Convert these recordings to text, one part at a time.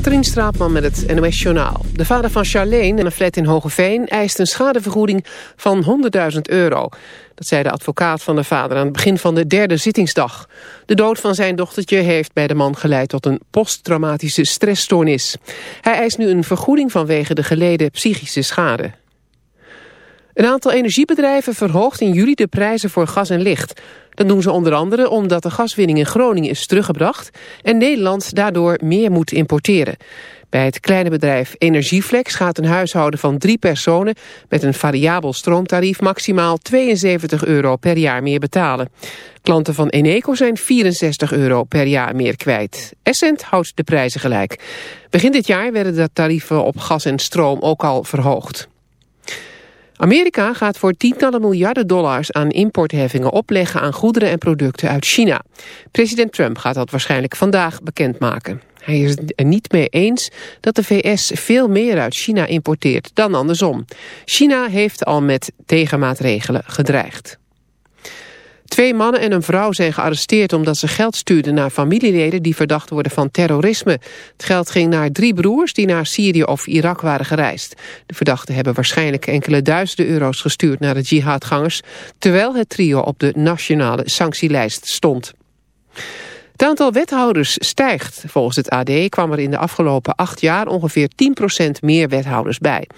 Katrien Straatman met het NOS Journaal. De vader van Charlene in een flat in Hogeveen eist een schadevergoeding van 100.000 euro. Dat zei de advocaat van de vader aan het begin van de derde zittingsdag. De dood van zijn dochtertje heeft bij de man geleid tot een posttraumatische stressstoornis. Hij eist nu een vergoeding vanwege de geleden psychische schade. Een aantal energiebedrijven verhoogt in juli de prijzen voor gas en licht. Dat doen ze onder andere omdat de gaswinning in Groningen is teruggebracht... en Nederland daardoor meer moet importeren. Bij het kleine bedrijf Energieflex gaat een huishouden van drie personen... met een variabel stroomtarief maximaal 72 euro per jaar meer betalen. Klanten van Eneco zijn 64 euro per jaar meer kwijt. Essent houdt de prijzen gelijk. Begin dit jaar werden de tarieven op gas en stroom ook al verhoogd. Amerika gaat voor tientallen miljarden dollars aan importheffingen opleggen aan goederen en producten uit China. President Trump gaat dat waarschijnlijk vandaag bekendmaken. Hij is het er niet mee eens dat de VS veel meer uit China importeert dan andersom. China heeft al met tegenmaatregelen gedreigd. Twee mannen en een vrouw zijn gearresteerd omdat ze geld stuurden naar familieleden die verdacht worden van terrorisme. Het geld ging naar drie broers die naar Syrië of Irak waren gereisd. De verdachten hebben waarschijnlijk enkele duizenden euro's gestuurd naar de jihadgangers, terwijl het trio op de nationale sanctielijst stond. Het aantal wethouders stijgt. Volgens het AD kwam er in de afgelopen acht jaar ongeveer 10% meer wethouders bij.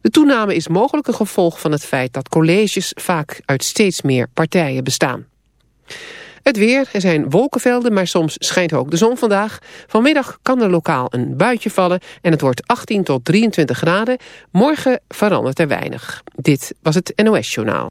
De toename is mogelijk een gevolg van het feit dat colleges vaak uit steeds meer partijen bestaan. Het weer, er zijn wolkenvelden, maar soms schijnt ook de zon vandaag. Vanmiddag kan er lokaal een buitje vallen en het wordt 18 tot 23 graden. Morgen verandert er weinig. Dit was het NOS Journaal.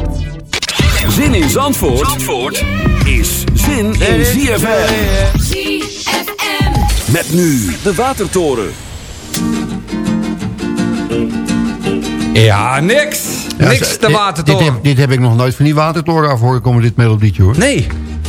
Zin in Zandvoort, Zandvoort is zin in ZFM. ZFM. Met nu de Watertoren. Ja, niks. Ja, niks de watertoren. Dit, heb, dit heb ik nog nooit van die watertoren af horen komen, dit melodietje hoor. nee,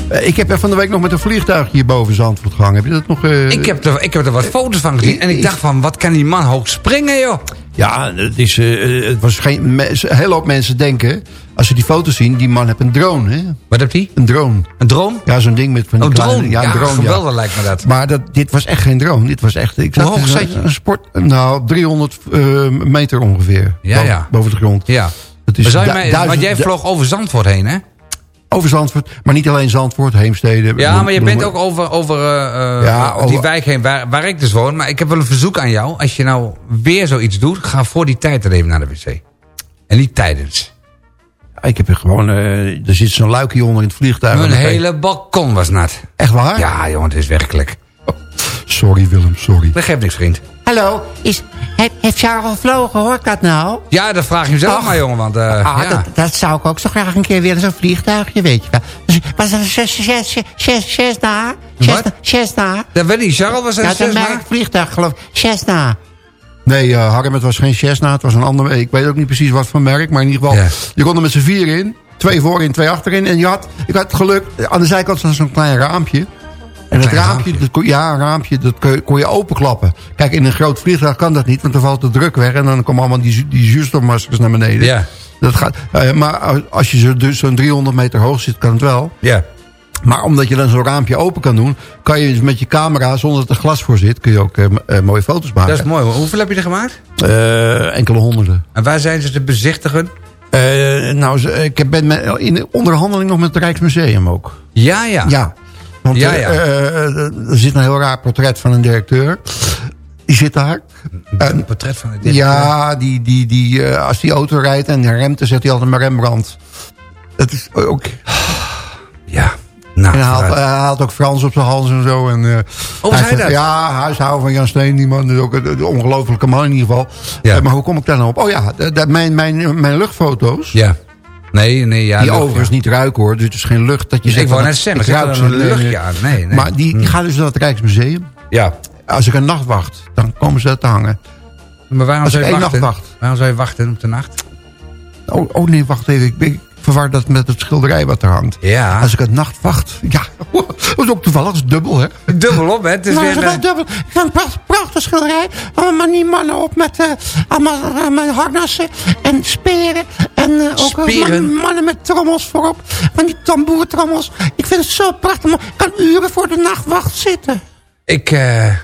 Eh, Ik heb er van de week nog met een vliegtuig hier boven Zandvoort gehangen. Heb je dat nog... eh, ik heb, er, ik heb er wat foto's van gezien. En ik dacht van, wat kan die man hoog springen, joh? Ja, het, is, eh, het was geen... Een hele hoop mensen denken, als ze die foto's zien, die man heeft een drone, hè? Wat hebt hij? Een drone. Een drone? Ja, zo'n ding met van die Een kleine- drone? Ja, Ja, een drone, geweldig lijkt me dat. Maar dat, dit was echt geen drone. Dit was echt... Ik Hoe hoog een- zat je? Een sport... Nou, 300 eh, meter ongeveer. Ja, boven, ja. boven de grond. Ja. Dat is Maar je mij, duizend- want jij vloog over Zandvoort heen, hè? Over Zandvoort. Maar niet alleen Zandvoort, Heemstede. Ja, maar je bent ook over, over eh, eh, Ja, die wijk heen waar, waar ik dus woon. Maar ik heb wel een verzoek aan jou. Als je nou weer zoiets doet, ga voor die tijd er even naar de wc. En niet tijdens. Ik heb er gewoon... eh, er zit zo'n luikje onder in het vliegtuig. Mijn hele balkon was nat. Echt waar? Ja, jongen, het is werkelijk. Sorry Willem, sorry. Dat geeft niks, vriend. Hallo, is, he- heeft Charles gevlogen, hoort dat nou? Ja, dat vraag je zelf Ach. maar, jongen. Want, eh, ah, ja. dat, dat zou ik ook zo graag een keer willen, zo'n vliegtuigje, weet je wel. Dus, was dat een Cessna? Cessna? Wat? Cessna? Dat weet ik. Charles was Ja, een dat is een Cessna? merk vliegtuig, geloof ik. Cessna. Nee, eh Harm, het was geen Cessna. Het was een ander... Ik weet ook niet precies wat voor merk. Maar in ieder geval, Ja. je kon er met z'n vier in. Twee voorin, twee achterin. En je had, ik had het geluk... Aan de zijkant was zo'n klein raampje. En het raampje, raampje? Dat kon, ja, een raampje, dat kon je, kon je openklappen. Kijk, in een groot vliegtuig kan dat niet, want dan valt de druk weg... en dan komen allemaal die, die zuurstofmaskers naar beneden. Ja. Dat gaat, eh, maar als je dus zo'n 300 meter hoog zit, kan het wel. Ja. Maar omdat je dan zo'n raampje open kan doen... kan je dus met je camera, zonder dat er glas voor zit... kun je ook eh, eh, mooie foto's maken. Dat is mooi. hoor. Hoeveel heb je er gemaakt? Eh, enkele honderden. En waar zijn ze te bezichtigen? Nou, ik ben met- in onderhandeling nog met het Rijksmuseum ook. Ja, ja. Ja. Want Ja, ja. er zit een heel raar portret van een directeur. Die zit daar. Een portret van de directeur. Ja, die, die, die, als die auto rijdt en remt, dan zegt hij altijd maar Rembrandt. Dat is ook... Ja. Nou, hij haalt, hij haalt ook Frans op zijn hals en zo. En, was hij dat? Ja, huishouden van Jan Steen, die man. is ook een, een ongelofelijke man in ieder geval. Ja. Eh, maar hoe kom ik daar nou op? Oh ja, dat, mijn, mijn, mijn luchtfoto's. ja. Nee, nee, ja. die lucht, overigens ja. niet ruiken hoor. Dus het is geen lucht dat je zegt... Ik wou net zeggen, ik ruik een luchtje aan? Nee, nee. Maar die, die gaan dus naar het Rijksmuseum. Ja. Als ik een nacht wacht, dan komen ze te hangen. Maar waarom zou je wachten? Waarom zou je wachten op de nacht? Oh, oh nee, wacht even. Ik, ben- ik verwar dat met het schilderij wat er hangt. Ja. Als ik een nacht wacht... Ja, dat is ook toevallig. Dat is dubbel, hè? Dubbel op, hè? Het is Nou, weer... dat is wel eh, dubbel. Ik vind een pracht- prachtig schilderij. Allemaal die mannen op met eh, allemaal met harnassen en speren. En eh, ook man- mannen met trommels voorop. Van die tamboertrommels. Ik vind het zo prachtig. Maar ik kan uren voor de nachtwacht zitten. Ik, eh...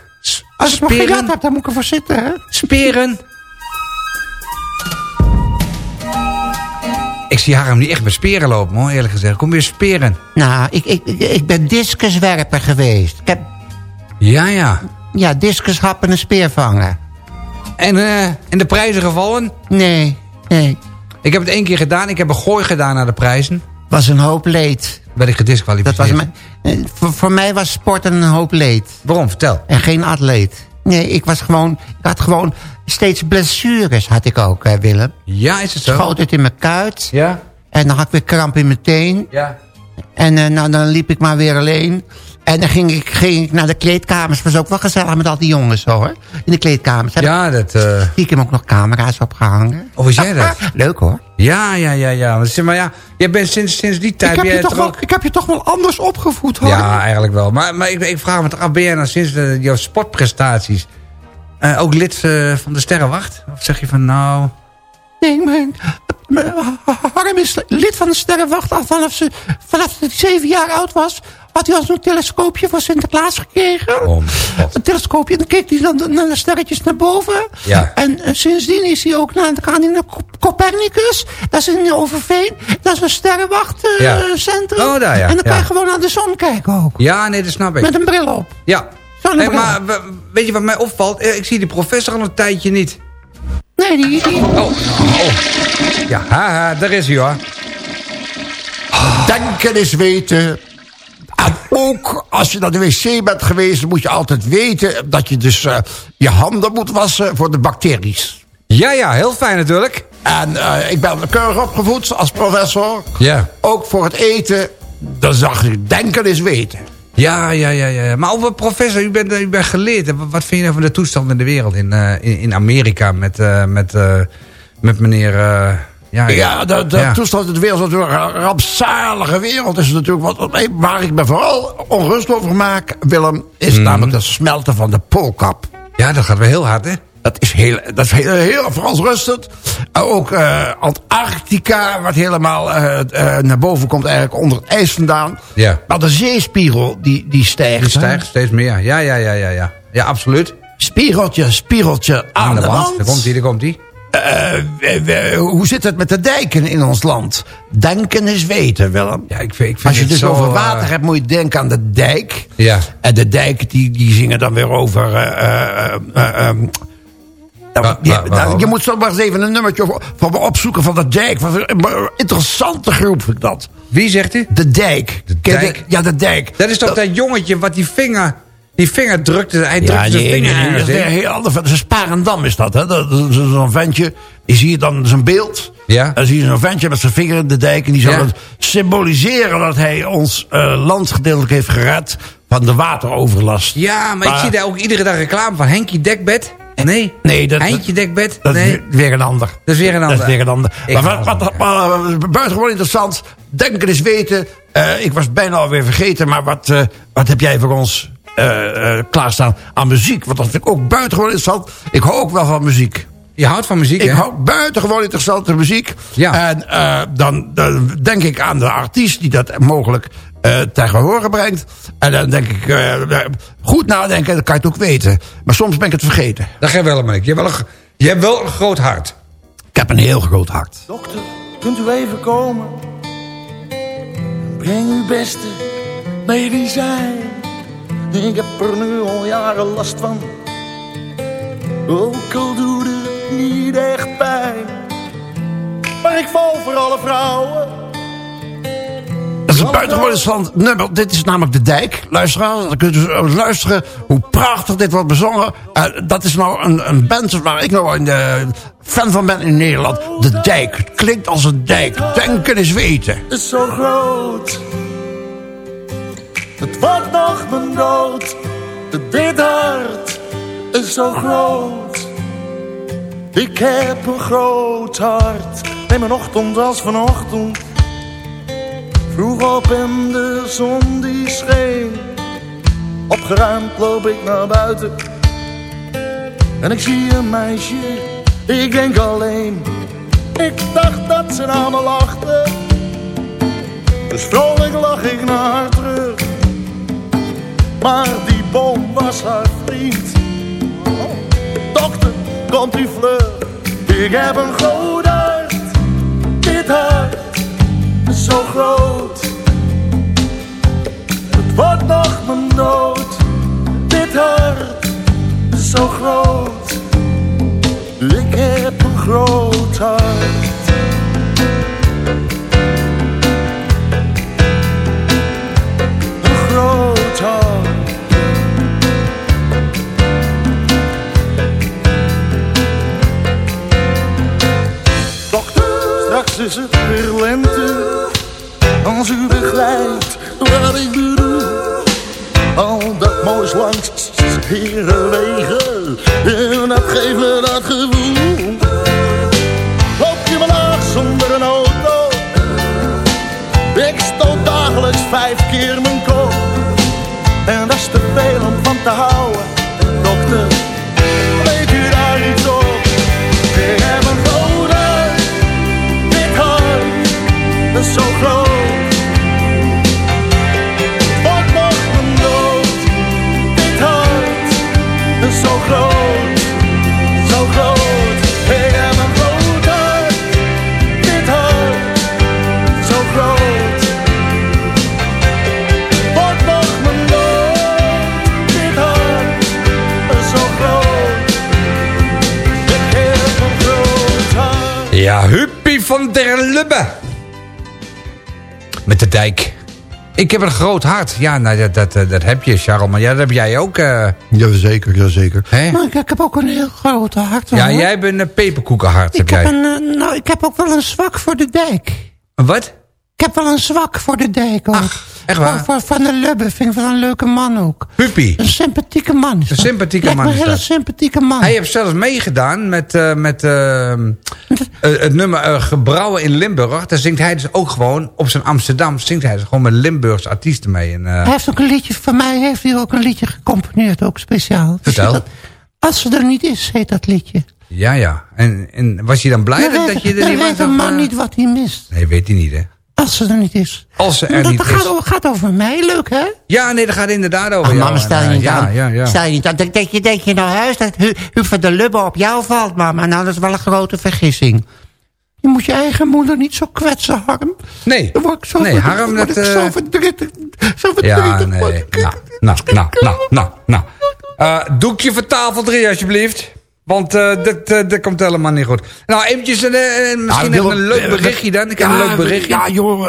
Als ik nog geen heb, dan moet ik ervoor zitten, hè? Speren? Ik zie Harm niet echt met speren lopen, hoor, eerlijk gezegd. Kom weer speren. Nou, ik, ik, ik, ben discuswerper geweest. Ik heb, Ja, ja. ja, discus happen en speer vangen. En eh in de prijzen gevallen? Nee, nee. Ik heb het één keer gedaan. Ik heb een gooi gedaan naar de prijzen. Was een hoop leed. Ben ik Dat gedisqualificeerd. was mijn, eh, voor, voor mij was sport een hoop leed. Waarom? Vertel. En geen atleet. Nee, ik was gewoon... Ik had gewoon steeds blessures, had ik ook, hè, Willem. Ja, is het zo? Schoot het in mijn kuit. Ja? En dan had ik weer kramp in mijn teen. Ja. En eh, nou, dan liep ik maar weer alleen. En dan ging ik, ging ik naar de kleedkamers. was ook wel gezellig met al die jongens, hoor. In de kleedkamers. Heb Ja, dat... eh ik stiekem ook nog camera's opgehangen. Oh, was jij dat? Leuk, hoor. Ja, ja, ja, ja. Maar ja, jij bent sinds, sinds die tijd... Ik heb, je toch wel, ik heb je toch wel anders opgevoed, hoor. Ja, eigenlijk wel. Maar, maar ik, ik vraag me toch af, ben jij nou sinds de, jouw sportprestaties... eh, ook lid eh, van de Sterrenwacht? Of zeg je van nou... Nee, mijn, mijn- Harm is lid van de Sterrenwacht al vanaf, ze, vanaf hij zeven jaar oud was. Had hij al zo'n telescoopje van Sinterklaas gekregen. Oh. Een telescoopje, en dan keek hij dan naar de sterretjes naar boven. Ja. En eh, sindsdien is hij ook naar, dan gaat hij naar Cop- Copernicus. Dat is in Overveen. Dat is een sterrenwachtcentrum. Ja. Oh, daar, ja. En dan kan je gewoon naar de zon kijken ook. Ja, nee, dat snap ik. Met een bril op. Ja. Hey, maar we- weet je wat mij opvalt? Eh, Ik zie die professor al een tijdje niet. Nee, die... die Oh, oh. Ja, haha, daar is hij hoor. Denken is weten. En ook als je naar de wc bent geweest... moet je altijd weten dat je dus eh, je handen moet wassen voor de bacteries. Ja, ja, heel fijn natuurlijk. En eh, ik ben keurig opgevoed als professor. Ja. Ook voor het eten. Dan zag ik denken is weten. Ja, ja, ja, ja. Maar over professor, u bent, u bent geleerd. Wat vind je nou van de toestand in de wereld? In, eh, in, in Amerika met, eh, met, eh, met meneer... ja, Ja, de, de ja. toestand in de wereld is natuurlijk een rampzalige wereld. Is natuurlijk wat, waar ik me vooral onrust over maak, Willem... is Mhm. namelijk het smelten van de poolkap. Ja, dat gaat weer heel hard, hè? Dat is heel, dat is heel, heel verontrustend. Uh, ook eh, Antarctica, wat helemaal eh, eh, naar boven komt eigenlijk onder het ijs vandaan. Ja. Maar de zeespiegel, die, die stijgt. Die hè. stijgt steeds meer. Ja, ja, ja, ja, ja. Ja, absoluut. Spiegeltje, spiegeltje aan, de, wand. Daar komt hij, daar komt. Eh, we- we- hoe zit het met de dijken in ons land? Denken is weten, Willem. Ja, ik vind, ik vind Als je het dus zo, over eh, water hebt, moet je denken aan de dijk. Ja. En de dijk, die, die zingen dan weer over... eh, eh, eh, nou, die- nou, waarover? je moet zo maar eens even een nummertje van me opzoeken van de dijk. Wat een interessante groep vind ik dat. Wie zegt u? De dijk. De dijk? Ja, de dijk. Dat is toch dat, jongetje wat die vinger... Die vinger drukte... Hij drukte Ja, zijn vinger dat is een heel ander. Dat is Sparendam is dat, hè? Dat dat is zo'n ventje. Je dan zijn beeld. Ja. Dan zie je zo'n ventje met zijn vinger in de dijk. En die zou Ja. dat symboliseren dat hij ons eh, land gedeeltelijk heeft gered van de wateroverlast. Ja, maar, ik Maar- zie daar ook iedere dag reclame van Henkie Dekbed. Nee? Nee, dat, Eindje dekbed? dat is nee. weer- weer een ander. Dat is weer een Dat ander. is weer een ander. Ik Maar wat, wat, wat, wat- buitengewoon interessant. Denken eens weten. Eh, ik was bijna alweer vergeten. Maar wat, eh, wat heb jij voor ons eh, klaarstaan aan muziek? Want dat vind ik ook buitengewoon interessant. Ik hou ook wel van muziek. Je houdt van muziek, Ik hè? hou buitengewoon interessante muziek. Ja. En dan, dan denk ik aan de artiest die dat mogelijk eh ten gehore brengt. En dan denk ik, eh, goed nadenken, dan kan je het ook weten. Maar soms ben ik het vergeten. Dat geeft wel een Je hebt wel een, je hebt wel een groot hart. Ik heb een heel groot hart. Dokter, kunt u even komen? Breng uw beste medicijn. Ik heb er nu al jaren last van. Ook al doet het niet echt pijn. Maar ik val voor alle vrouwen. Is een buitengewoon interessant nummer. Dit is namelijk De Dijk. Luisteraar, dan kunt u eens luisteren hoe prachtig dit wordt bezongen. Eh, dat is nou een, een band waar ik nou een eh, fan van ben in Nederland. De Dijk. Het klinkt als een dijk. Denken is weten. is zo groot. Het wordt nog mijn dood. Dit hart is zo groot. Ik heb een groot hart. Neem een ochtend als vanochtend. Vroeg op en de zon die scheen. Opgeruimd loop ik naar buiten. En ik zie een meisje. Ik denk alleen. Ik dacht dat ze naar me lachte. Dus vrolijk lach ik naar haar terug. Maar die boom was haar vriend. Dokter, komt u vlug. Ik heb een groot hart. Dit hart zo groot. Het wordt nog mijn dood. Dit hart is zo groot. Ik heb een groot hart. Is het weer lente. Als u begrijpt wat ik bedoel. Al dat moois langs herenwegen. En dat geeft dat gevoel. Loop je maar laag zonder een auto. Ik stoot dagelijks vijf keer mijn kop. En dat is te veel om van te houden. Dokter, weet u daar iets op? Ik heb een hart is zo groot. Van der Lubbe. Met de dijk. Ik heb een groot hart. Ja, nou, dat, dat, eh, dat heb je, Charles. Maar ja, dat heb jij ook. eh Jazeker, jazeker. hè? Maar ik, ik heb ook een heel groot hart. Ja, hoor. jij bent een peperkoekenhart. Heb Ik heb, jij. een, eh, nou, ik heb ook wel een zwak voor de dijk. Wat? Ik heb wel een zwak voor de dijk ook. Ach, echt waar? Voor Van der Lubbe vind ik wel een leuke man ook. Huppie. Een sympathieke man is Een sympathieke Lijkt man Een hele dat. sympathieke man. Hij heeft zelfs meegedaan met, eh, met eh, eh, het nummer Gebrouwen in Limburg. Daar zingt hij dus ook gewoon, op zijn Amsterdam, zingt hij dus gewoon met Limburgse artiesten mee. En, Hij heeft ook een liedje, voor mij heeft hij ook een liedje gecomponeerd, ook speciaal. Vertel. Dat- Als ze er niet is, heet dat liedje. ja, ja. En, en was je dan blij dat, weet, dat je er niet weet was? een man niet wat hij mist. Nee, weet hij niet, hè? Als ze er niet is. Als ze er dat niet gaat, is. o- gaat over mij, leuk hè? Ja, nee, dat gaat inderdaad over Ach, jou. mama, stel je niet ja, aan. Ja, ja. Stel je niet aan. Denk, je, denk je naar huis dat Hu- Huub van der Lubbe op jou valt, mama? Nou, dat is wel een grote vergissing. Je moet je eigen moeder niet zo kwetsen, Harm. Nee, Dan word ik zo nee, Harm, dat... ik zo eh, verdrietig. Zo ja, verdrietig word nee. Nou, nou, nou, nou, nou, nou. Eh, doekje voor tafel 3, alsjeblieft. Want eh dit, eh, dit komt helemaal niet goed. Nou, eventjes een, eh, misschien even een leuk berichtje dan. Ik heb ja, een leuk berichtje. Ja, joh,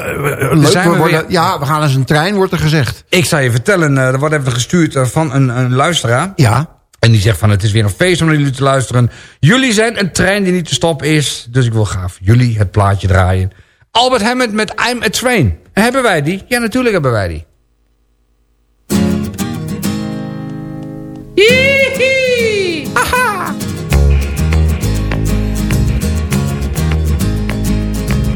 leuk. we worden, ja, we gaan eens een trein, wordt er gezegd. Ik zal je vertellen, er wordt even gestuurd van een, een luisteraar. Ja. En die zegt van, het is weer een feest om naar jullie te luisteren. Jullie zijn een trein die niet te stoppen is. Dus ik wil graag jullie het plaatje draaien. Albert Hammond met I'm a Train. En hebben wij die? Ja, natuurlijk hebben wij die.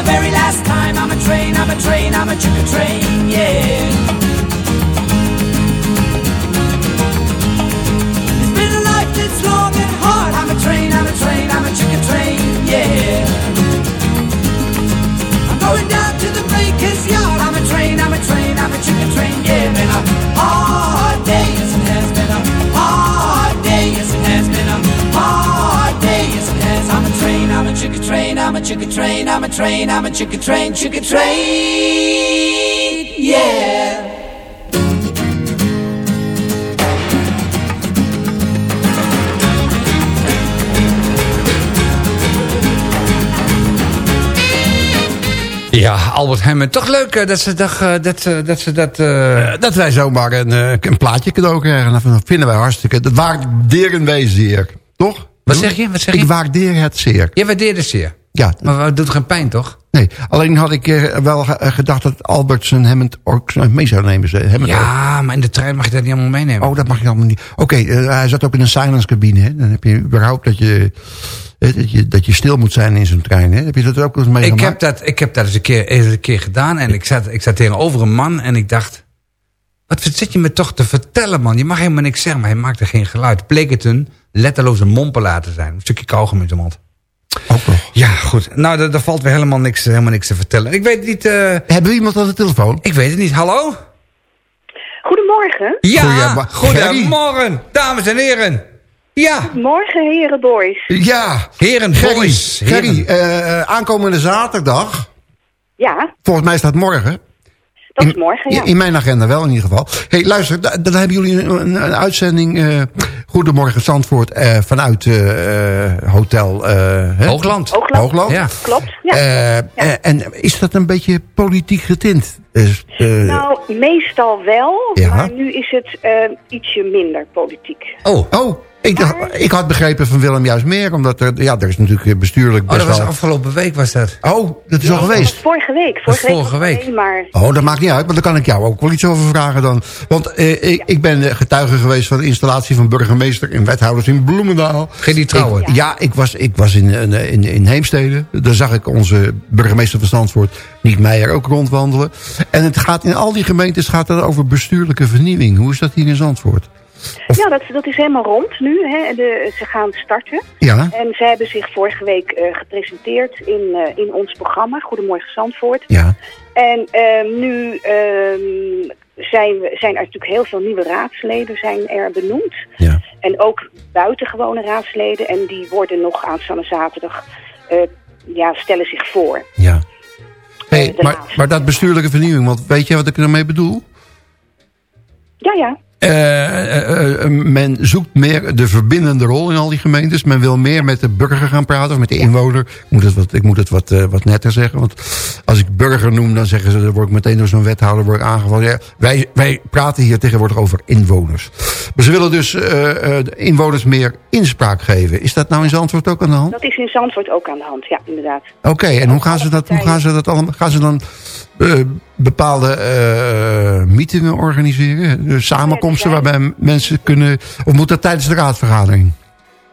The very last a chicken train, I'm a train, I'm a chicken train, chicken train. Yeah. Ja, Albert Hammond. Toch leuk eh, dat ze dat... eh, dat, ze- dat, ze dat eh, Dat wij zomaar een, eh, een plaatje cadeau krijgen. Dat vinden wij hartstikke... Dat waarderen wij zeer. Toch? Wat zeg je? Wat zeg je? Ik waardeer het zeer. Je waardeert het zeer. Ja, Maar het doet geen pijn, toch? nee. Alleen had ik eh, wel eh, gedacht dat Albert zijn Hammond ook mee zou nemen. Hammond. Ja, maar in de trein mag je dat niet allemaal meenemen. Oh, dat mag je allemaal niet. Oké, eh, hij zat ook in een silence cabine. Hè? Dan heb je überhaupt dat je, dat je, dat je stil moet zijn in zo'n trein. Hè? Heb je dat ook eens ik, meegemaakt? heb dat, ik heb dat eens een keer, eens een keer gedaan. En ik zat, ik zat tegenover een man en ik dacht... Wat zit je me toch te vertellen, man? Je mag helemaal niks zeggen, maar hij maakte geen geluid. Bleek het een letterloze mompelaar te zijn. Een stukje kauwgom in zijn mond. Nog. Ja, goed. Nou, daar, valt weer helemaal niks, helemaal niks te vertellen. Ik weet niet... eh, Hebben we iemand aan de telefoon? ik weet het niet. Hallo? Goedemorgen. Ja, goedemorgen, dames en heren. Ja, Morgen, heren boys. Ja, heren, boys. Gerry eh, aankomende zaterdag. Ja, Volgens mij staat morgen. Dat is morgen, ja. In mijn agenda wel in ieder geval. hey, luister, da- dan hebben jullie een, een, een uitzending... eh, Goedemorgen Zandvoort eh, vanuit eh, hotel... eh, hè? Hoogland. Hoogland. Hoogland. Ja. Klopt, ja. Eh, eh, en is dat een beetje politiek getint? Nou, meestal wel, Ja. maar nu is het eh, ietsje minder politiek. Oh, oh, ik, dacht, ik had begrepen van Willem juist meer. Omdat er, ja, er is natuurlijk bestuurlijk oh best dat was wel... afgelopen week was dat. Oh, dat is al Dat was geweest. vorige week. was Vorige week, vorige week. maar... Oh, dat maakt niet uit, maar daar kan ik jou ook wel iets over vragen dan. Want eh, ik, ik ben eh, getuige geweest van de installatie van burgemeester en wethouders in Bloemendaal. Ging die trouwen? Ik- ja, ik was, ik was in, in, in, in Heemstede. Daar zag ik onze burgemeester van Zandvoort, Niek Meijer, ook rondwandelen. En het gaat in al die gemeentes gaat het over bestuurlijke vernieuwing. Hoe is dat hier in Zandvoort? Ja, dat, dat is helemaal rond nu. Hè. De, ze gaan starten. Ja, En ze hebben zich vorige week eh, gepresenteerd in, eh, in ons programma, Goedemorgen Zandvoort. ja. En ehm, nu ehm, zijn, we, zijn er natuurlijk heel veel nieuwe raadsleden zijn er benoemd. ja. En ook buitengewone raadsleden. En die worden nog aanstaande zaterdag, eh, ja, stellen zich voor. ja. Hey, maar, maar dat bestuurlijke vernieuwing, want weet je wat ik ermee bedoel? Ja, ja. Eh, eh, eh, men zoekt meer de verbindende rol in al die gemeentes. Men wil meer met de burger gaan praten, of met de inwoner. Ik moet het wat, ik moet het wat, wat netter zeggen. Want als ik burger noem, dan zeggen ze... dan word ik meteen door zo'n wethouder word ik aangevallen. Ja, wij, wij praten hier tegenwoordig over inwoners. Maar ze willen dus de inwoners meer inspraak geven. Is dat nou in Zandvoort ook aan de hand? Dat is in Zandvoort ook aan de hand, ja, inderdaad. Oké, en hoe gaan ze dat, hoe gaan ze dat allemaal... Gaan ze dan eh, bepaalde eh meetingen organiseren? Dus samenkomsten Ja, waarbij mensen kunnen... Of moet dat tijdens de raadsvergadering?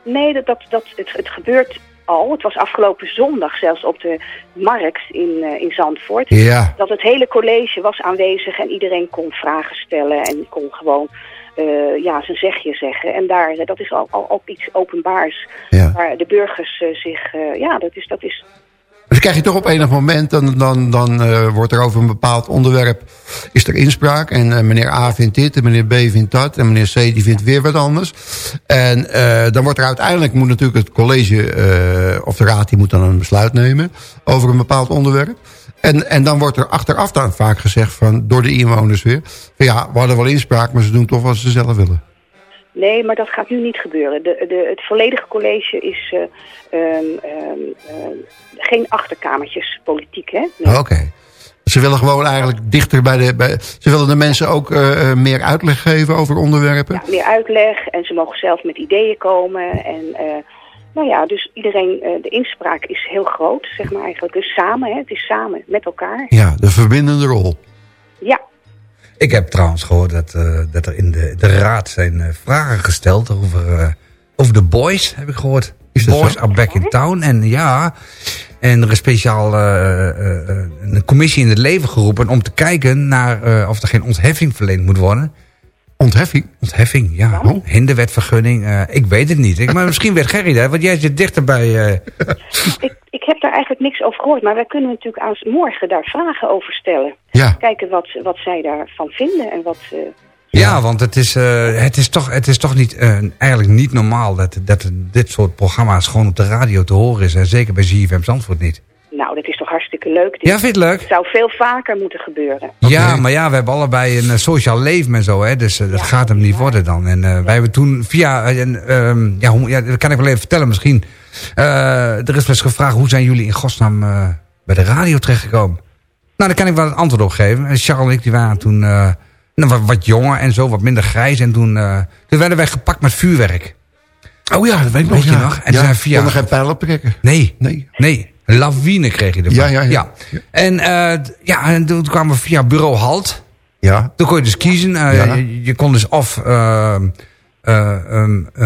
Nee, dat, dat, dat, het, het gebeurt al. Het was afgelopen zondag zelfs op de markt in, eh, in Zandvoort. Ja. Dat het hele college was aanwezig en iedereen kon vragen stellen en kon gewoon eh, ja, zijn zegje zeggen. En daar, eh, dat is al, al ook iets openbaars. Ja. Waar de burgers zich, ja, dat is, dat is Dus krijg je toch op enig moment, dan, dan, dan eh, wordt er over een bepaald onderwerp, is er inspraak. En eh, meneer A vindt dit, en meneer B vindt dat, en meneer C die vindt weer wat anders. En eh, dan wordt er uiteindelijk, moet natuurlijk het college, of de raad, die moet dan een besluit nemen over een bepaald onderwerp. En, en dan wordt er achteraf dan vaak gezegd van, door de inwoners weer, van ja, we hadden wel inspraak, maar ze doen toch wat ze zelf willen. Nee, maar dat gaat nu niet gebeuren. De, de, het volledige college is eh, ehm, ehm, ehm, geen achterkamertjes politiek, hè? Nee. Oké. Ze willen gewoon eigenlijk dichter bij de... Bij, ze willen de mensen ook eh, eh, meer uitleg geven over onderwerpen. Ja, meer uitleg en ze mogen zelf met ideeën komen. En nou ja, dus iedereen, de inspraak is heel groot, zeg maar eigenlijk. Dus samen, hè? het is samen, met elkaar. Ja, de verbindende rol. Ja, Ik heb trouwens gehoord dat, eh, dat er in de, de raad zijn eh, vragen gesteld over, eh, over de boys, heb ik gehoord. Dat boys zo? are back in town. En ja, en er is speciaal een commissie in het leven geroepen om te kijken naar of er geen ontheffing verleend moet worden. Ontheffing? Ontheffing, ja. Oh. Hinderwetvergunning, eh, ik weet het niet. Ik, maar misschien weet Gerry dat, want jij zit dichter bij... eh, ik, ik heb daar eigenlijk niks over gehoord. Maar wij kunnen natuurlijk aan morgen daar vragen over stellen. Ja. Kijken wat, wat zij daarvan vinden en wat... eh, Ja, want het is, eh, het is toch, het is toch niet, eh, eigenlijk niet normaal dat, dat dit soort programma's gewoon op de radio te horen is. En zeker bij ZFM Zandvoort niet. nou, dat is toch hartstikke leuk. Dit Ja, vind je het leuk? zou veel vaker moeten gebeuren. Ja, maar ja, we hebben allebei een eh, sociaal leven en zo, hè. Dus eh, dat gaat hem niet worden dan. En eh, wij hebben toen via, ehm, ja, hoe, ja, dat kan ik wel even vertellen misschien. Eh, er is eens gevraagd, hoe zijn jullie in godsnaam eh, bij de radio terechtgekomen? Nou, daar kan ik wel een antwoord op geven. En Charles en ik, die waren toen eh, nou, wat, wat jonger en zo, wat minder grijs. En toen, eh, toen werden wij gepakt met vuurwerk. Oh ja, dat weet ik Weet nog. je ja. nog? En ja, zijn via- konden geen pijlen prikken. Nee, Nee. nee. Lawine kreeg je ervan. Ja, ja, ja. En, eh, ja, en toen kwamen we via bureau Halt. Ja. Toen kon je dus kiezen. eh, Ja. je, je kon dus of uh,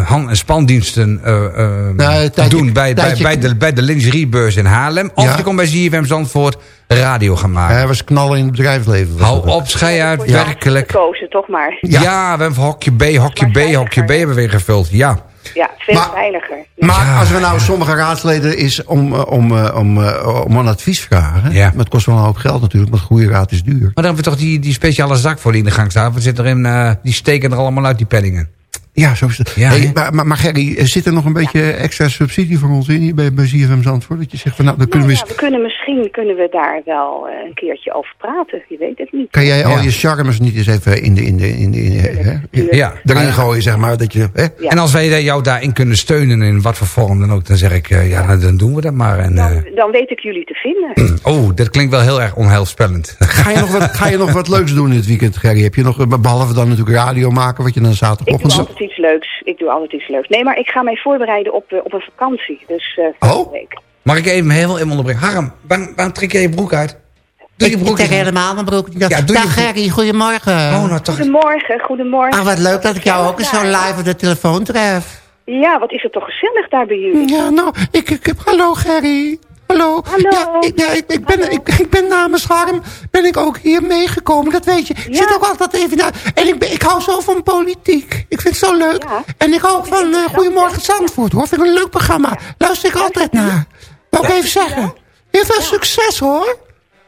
hand- en spandiensten eh, eh, Nou, tijdje- doen bij, bij, tijdje- bij, de, bij de lingeriebeurs in Haarlem. Of Ja. je kon bij ZFM Zandvoort radio gaan maken. Hij was knallen in het bedrijfsleven. Hou op, schei uit, Ja. werkelijk. Gekozen, toch maar. Ja. we hebben hokje B, hokje B, hokje B hebben we weer gevuld. Ja. Ja, veel Maar- veiliger. Ja. Maar als we nou sommige raadsleden is om, eh, om, eh, om, eh, om een advies vragen. Ja. Maar het kost wel een hoop geld natuurlijk, want goede raad is duur. Maar dan hebben we toch die, die speciale zak voor die in de gang. We zitten erin, eh, die steken er allemaal uit, die penningen. Ja, zo is het. Ja, Hey, maar, maar, maar Gerry, eh, zit er nog een beetje extra subsidie voor ons in hier bij, bij ZFM Zandvoort? Dat je zegt van nou, dan kunnen Nou we ja, eens... we kunnen misschien kunnen we daar wel eh, een keertje over praten. Je weet het niet. Kan jij al je charmes niet eens even in de, in de, in de, in de- hè? Ja. erin gooien, zeg maar, dat je... Hè? Ja. En als wij jou daarin kunnen steunen, in wat voor vorm dan ook, dan zeg ik, eh, ja, dan doen we dat maar. En, eh, Dan, dan weet ik jullie te vinden. oh, dat klinkt wel heel erg onheilspellend. Ga je, nog wat, ga je nog wat leuks doen dit weekend, Gerry? Heb je nog, eh, behalve dan natuurlijk radio maken, wat je dan Ik doe zaterdagochtend... iets leuks. Ik doe altijd iets leuks. Nee, maar ik ga mij voorbereiden op, eh, op een vakantie. Dus eh volgende Oh? week. Mag ik even heel even onderbreken? Harm, waarom, waarom trek jij je broek uit? Doe je Ik, ik broek trek helemaal mijn broek niet. Ja, doe je Dag broek- Gerry, goedemorgen. Oh, nou toch. Goedemorgen, goedemorgen. Ach, wat leuk dat ik jou ook eens zo live op de telefoon tref. Ja, wat is het toch gezellig daar bij jullie? Ja, nou, ik, ik heb... Hallo, Gerry. Hallo. Hallo. Ja, ik, ja, ik, ik, ben, ik, ik ben namens Harm ben ik ook hier meegekomen, dat weet je. Ik Ja. zit ook altijd even naar... En ik, ik hou zo van politiek. Ik vind het zo leuk. Ja. En ik hou ook van eh, Goedemorgen? Zandvoort, hoor. Vind ik een leuk programma. Luister ik altijd naar. Wou ik even zeggen. Heel veel succes, hoor.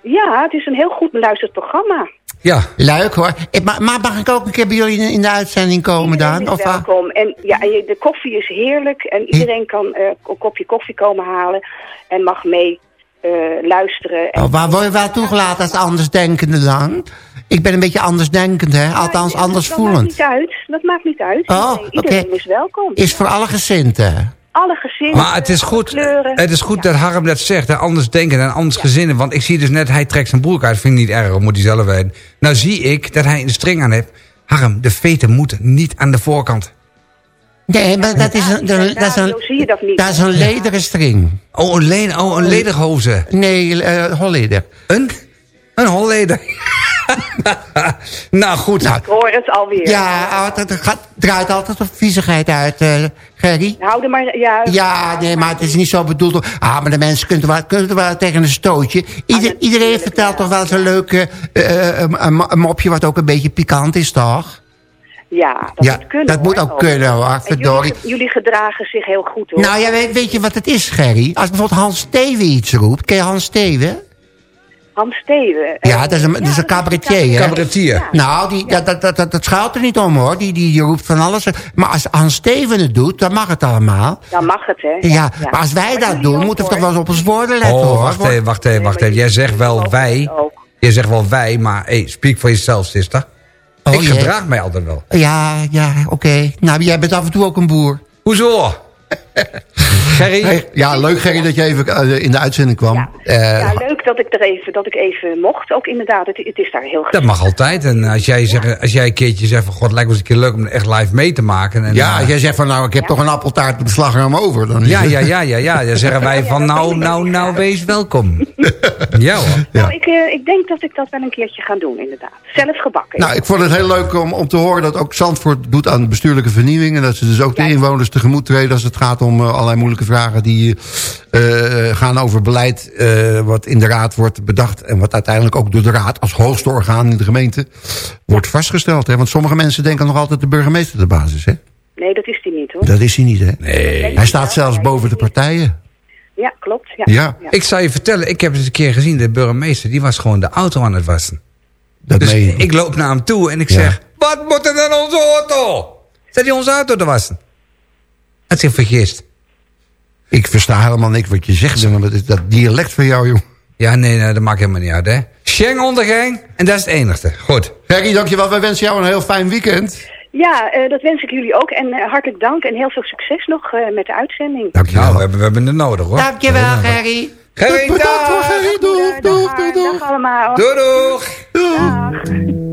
Ja, het is een heel goed beluisterd programma. Ja, Leuk hoor. Ik, maar, maar mag ik ook een keer bij jullie in, in de uitzending komen Iedereen dan? Of, welkom. En, ja, en je- de koffie is heerlijk. En iedereen kan eh, een kopje koffie komen halen. En mag mee eh, luisteren. En, oh, waar word je wel toegelaten als andersdenkende dan? Ik ben een beetje andersdenkend, hè? Althans, Ja, dat- anders Dat maakt voelend. niet uit. Dat maakt niet uit. Oh, Iedereen, is welkom. Is voor alle gezinten. Alle gezinnen. maar het is goed, kleuren. het is goed Ja. dat Harm dat zegt. Hè? Anders denken en anders gezinnen. Want ik zie dus net, hij trekt zijn broek uit. Vind ik niet erg, moet hij zelf weten. Nou zie ik dat hij een string aan heeft. Harm, de veten moeten niet aan de voorkant. Nee, maar dat is een, dat is zo een, zie je dat niet. dat is een lederen string. Oh, een, led oh, een lederhoze. Nee, eh holleder. Een? Een holleder. nou goed. Ik hoor het alweer. Ja, dat gaat, draait altijd op viezigheid uit, eh Gerry. Hou er maar... Ja, Ja, nee, maar het is niet zo bedoeld. Ah, maar de mensen kunnen wel, kunnen wel tegen een stootje. Ieder, dat- iedereen vertelt toch wel eens een leuke eh, een, een, mopje wat ook een beetje pikant is, toch? Ja, dat Ja, moet kunnen. dat moet ook kunnen, hoor, verdorie. Jullie, jullie gedragen zich heel goed hoor. Nou, ja, weet, weet je wat het is, Gerry? Als bijvoorbeeld Hans Steven iets roept. Ken je Hans Steven? Hans Steven. Ja, dat is een, dat is een cabaretier, hè? Cabaretier. Nou, die, dat, dat, dat, dat, dat schuilt er niet om, hoor. Die, die, die roept van alles. Maar als Hans Steven het doet, dan mag het allemaal. Dan mag het, hè? Ja, maar als wij dat doen, moeten we toch wel eens op ons woorden letten, Oh, hoor. wacht even, wacht even, wacht even. Jij zegt wel wij. Jij zegt wel wij, maar hey, speak voor jezelf, sister. Oh, ik jee. gedraag mij altijd wel. Ja, ja, oké. Nou, jij bent af en toe ook een boer. Hoezo? Gerry? Hey, ja, leuk Gerry dat je even eh, in de uitzending kwam. Eh, Ja, leuk dat ik er even, dat ik even mocht. Ook inderdaad, het, het is daar heel Dat mag altijd. En als jij, zegt, als jij een keertje zegt van... God, lijkt me eens een keer leuk om echt live mee te maken. En, ja, eh, als jij zegt van nou, ik heb toch een appeltaart met de slagroom over. Dan is ja, ja, ja, ja, ja. Dan zeggen wij van nou, nou, nou, wees welkom. Ja hoor. Nou, ik, eh, ik denk dat ik dat wel een keertje ga doen, inderdaad. Zelf gebakken. Nou, ik vond het heel leuk om, om te horen dat ook Zandvoort doet aan bestuurlijke vernieuwing. En dat ze dus ook de inwoners tegemoet treden als het gaat om eh, allerlei moeilijke vragen die eh, gaan over beleid. eh, wat in de raad wordt bedacht. En wat uiteindelijk ook door de raad als hoogste orgaan in de gemeente wordt vastgesteld. Hè? Want sommige mensen denken nog altijd de burgemeester de basis. Hè? Nee, dat is die niet, hoor. Dat is hij niet, hè? Nee. Hij staat zelfs boven de partijen. Ja, klopt. Ja. Ja. Ik zou je vertellen, ik heb het eens een keer gezien. De burgemeester, die was gewoon de auto aan het wassen. Dat dus meen je. ik loop naar hem toe en ik Ja. zeg... Wat moet er dan onze auto? Zet hij onze auto te wassen? Het zich vergist. Ik versta helemaal niks wat je zegt. maar Dat, dialect van jou, joh. Ja, nee, nee, dat maakt helemaal niet uit, hè. Schenk ondergang en dat is het enigste. Goed. Gerry, dankjewel. Wij wensen jou een heel fijn weekend. Ja, eh, dat wens ik jullie ook. En eh, hartelijk dank en heel veel succes nog eh, met de uitzending. Dankjewel. Nou, we hebben, we hebben het nodig, hoor. Dankjewel, Gerry. Gerry, Bedankt dag. voor Gerry. Doeg, doeg, doeg, doeg. Dag allemaal. Doei, doeg. Dag.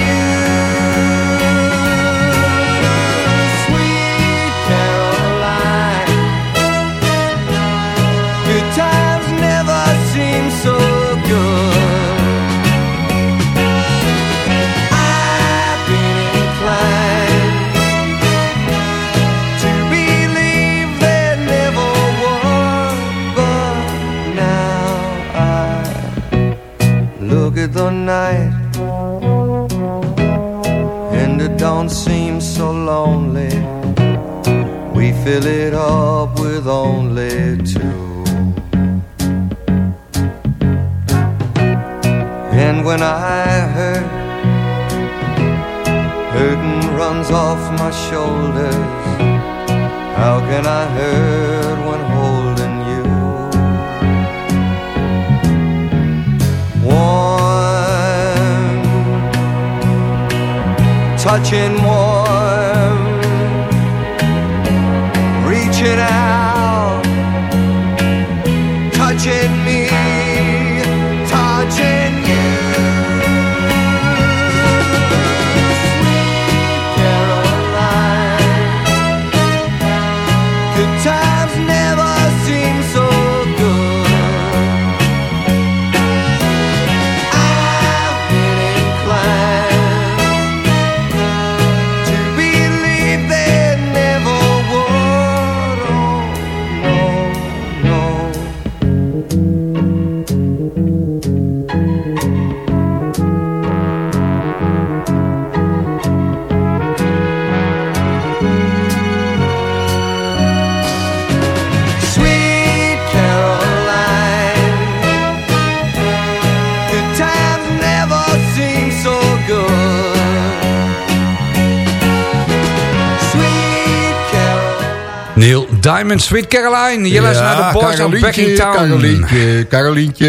Diamond Sweet Caroline. Je luistert naar de Boys of Carolientje, Beckingtown. Carolientje, Carolientje.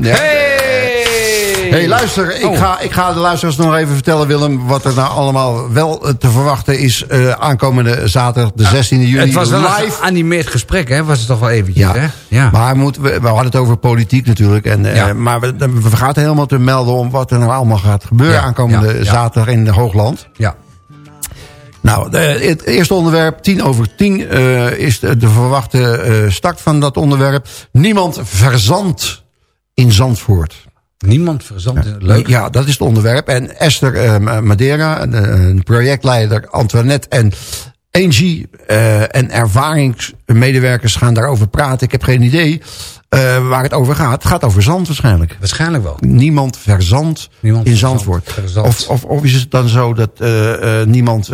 Ja. Hey! Hey, luister, ik, Oh. ga, ik ga de luisteraars nog even vertellen, Willem... wat er nou allemaal wel eh, te verwachten is eh, aankomende zaterdag, de 16e juni. Het was wel live. een geanimeerd gesprek, hè? Was het toch wel eventjes, Ja, hè? Ja. maar we, we hadden het over politiek natuurlijk. En, eh. Maar we, we vergaten helemaal te melden om wat er nou allemaal gaat gebeuren... Aankomende zaterdag in Hoogland. Ja. Nou, het eerste onderwerp, tien over tien, eh, is de, de verwachte eh, start van dat onderwerp. Niemand verzandt in Zandvoort. Niemand verzandt. Leuk. Ja, dat is het onderwerp. En Esther eh, Madeira, een, een projectleider Antoinette en Angie en ervaringsmedewerkers gaan daarover praten. Ik heb geen idee eh, waar het over gaat. Het gaat over zand waarschijnlijk. Waarschijnlijk wel. Niemand verzandt Niemand in Zandvoort. Of, of, of is het dan zo dat eh, eh, niemand